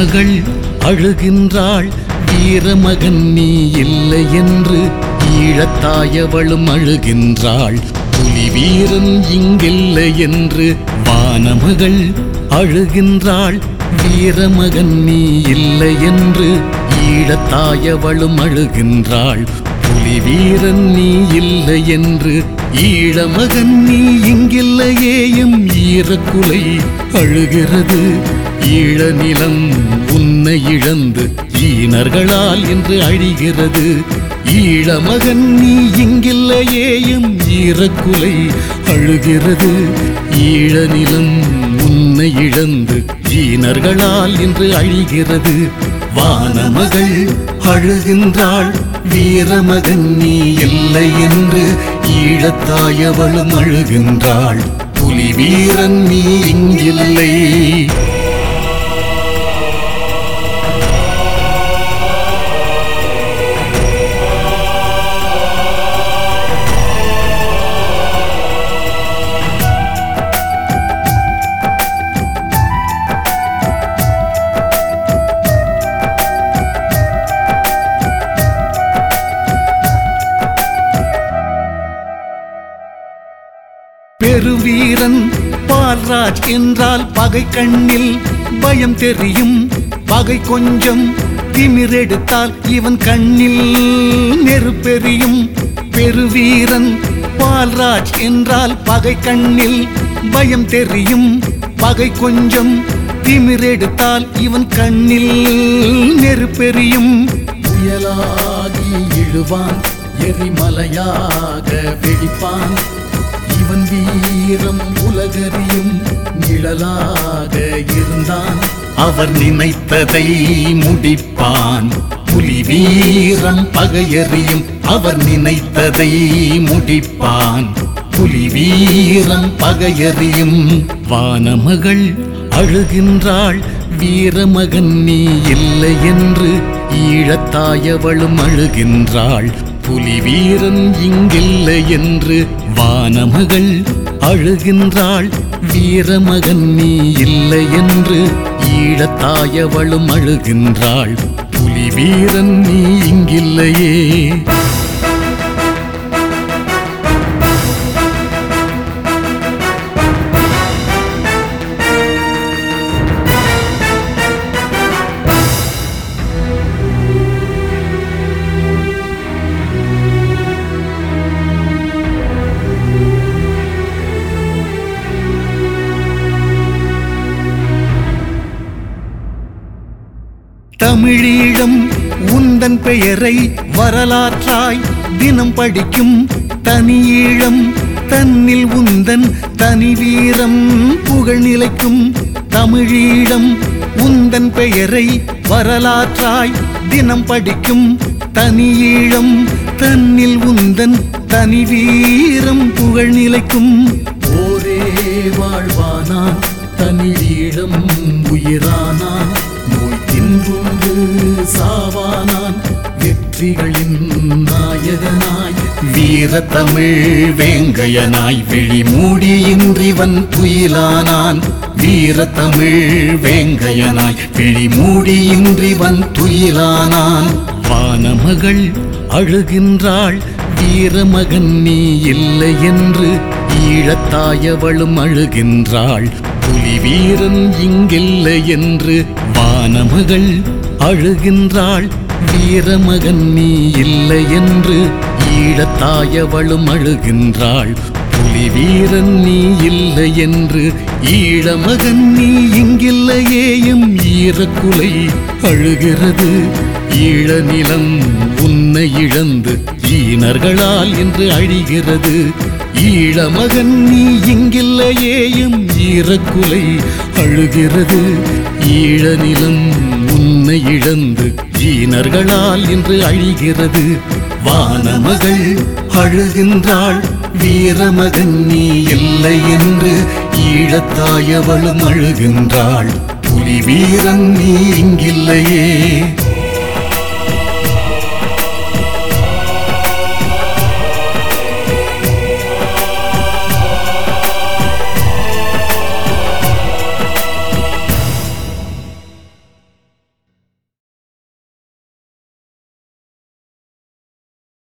மகள் அழுகின்றாள் வீரமகன் நீ இல்லை என்று ஈழத்தாயவளும் அழுகின்றாள். புலி வீரன் இங்கில்லை என்று வானமகள் அழுகின்றாள் வீரமகன் நீ இல்லை என்று ஈழத்தாயவளும் அழுகின்றாள். புலி வீரன் நீ இல்லை என்று ஈழமகன் நீ இங்கில்லையேயும் ஈரக்குலை அழுகிறது. ஈழ நிலம் உன்னை இழந்து ஈனர்களால் என்று அழிகிறது. ஈழமகன் நீ இங்கில்லையேயும் ஈரக்குலை அழுகிறது. ஈழநிலம் உன்னை இழந்து ஈனர்களால் என்று அழிகிறது. வானமகள் அழுகின்றாள் வீரமகன் நீ இல்லை என்று ஈழத்தாயவளும் அழுகின்றாள். புலி வீரன் நீ இங்கில்லை. பெருவீரன் பால்ராஜ் என்றால் பகை கண்ணில் பயம் தெரியும். பகை கொஞ்சம் திமிரெடுத்தால் இவன் கண்ணில் நெருப்பெரியும். பெருவீரன் பால்ராஜ் என்றால் பகை கண்ணில் பயம் தெரியும். பகை கொஞ்சம் திமிரெடுத்தால் இவன் கண்ணில் நெருப்பெரியும். புயலாகி இழுவான் எரிமலையாக வெடிப்பான். அவன் வீரம் உலகறியும் நிழலாக இருந்தான். அவர் நினைத்ததை முடிப்பான். புலி வீரம் பகையறியும் அவர் நினைத்ததை முடிப்பான். புலி வீரம் பகையறியும் வானமகள் அழுகின்றாள். வீரமகன் நீ இல்லை என்று ஈழத்தாயவளும் அழுகின்றாள். புலி வீரன் இங்கில்லை என்று வானமகள் அழுகின்றாள். வீரமகன் நீ இல்லை என்று ஈழத்தாயவளும் அழுகின்றாள். புலி வீரன் நீ இங்கில்லையே. தமிழீழம் உந்தன் பெயரை வரலாற்றாய் தினம் படிக்கும் தனியீழம் தன்னில் உந்தன் தனி வீரம் புகழ் நிலைக்கும் தமிழீழம் உந்தன் பெயரை வரலாற்றாய் தினம் படிக்கும் தனியீழம் தன்னில் உந்தன் தனி வீரம் புகழ் நிலைக்கும். ஓரே வாழ்வானான் தனியீழம் உயிரானா? சாவானான். வெற்றிகளின் நாயகனாய். வீர தமிழ் வேங்கையனாய் விழி மூடியின்றிவன் துயிலானான். வீர தமிழ் வேங்கையனாய் விழி மூடியின்றிவன் துயிலானான். வானமகள் அழுகின்றாள் வீரமகன் நீ இல்லை என்று ஈழத்தாயவளும் அழுகின்றாள். புலி வீரன் இங்கில்லை என்று வானமகள் அழுகின்றாள். வீரமகன் நீ இல்லை என்று ஈழத்தாயவளும் அழுகின்றாள். புலி வீரன் நீ இல்லை என்று ஈழமகன் நீ இங்கில்லையேயும் ஈரக்குலை அழுகிறது. ஈழநிலம் உன்னை இழந்து ஈனர்களால் என்று அழிகிறது. ஈழமகன் நீ இங்கில்லையேயும் ஈரக்குலை அழுகிறது. ஈழநிலம் தன்னை இழந்து ஈனர்களால் இன்று அழிகிறது. வானமகள் அழுகின்றாள் வீரமகன் நீ இல்லை என்று ஈழத்தாயவளும் அழுகின்றாள். புலி வீரன் நீ இங்கில்லையே.